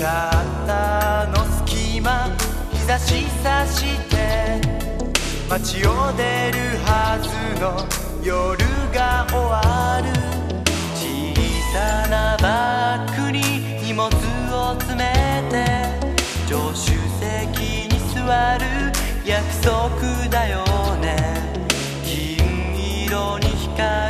シャッターの隙間日差しさして街を出るはずの夜が終わる。小さなバッグに荷物を詰めて助手席に座る。約束だよね。金色に光る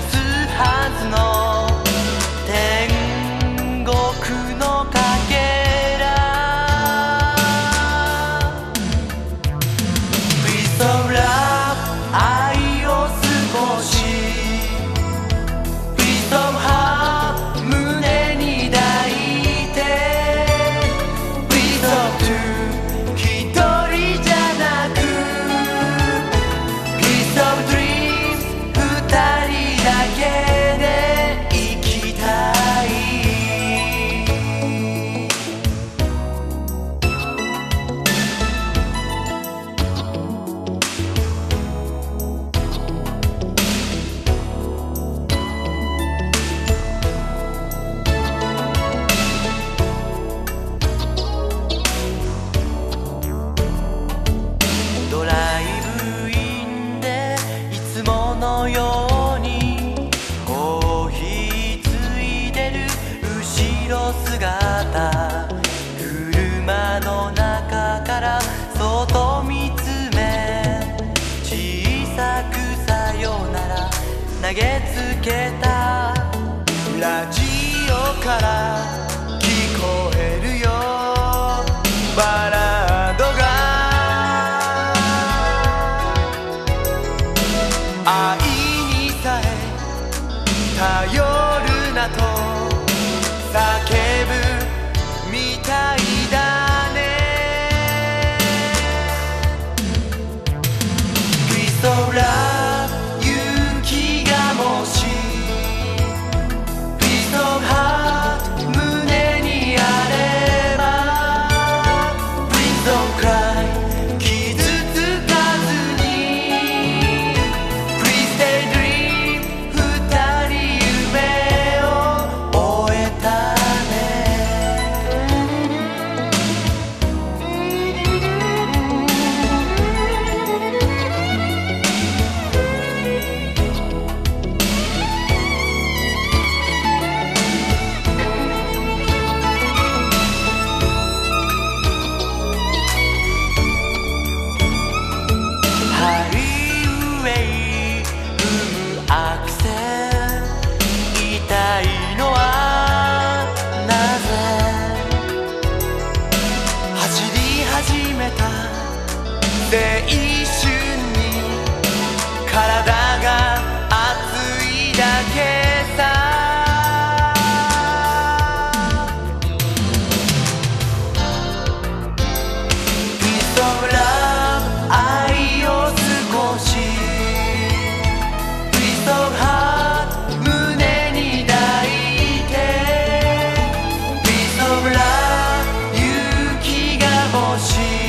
すはずの投げつけたラジオからけさ急ら愛を少し Please don't hurt 胸に抱いて Please don't love 勇気が欲しい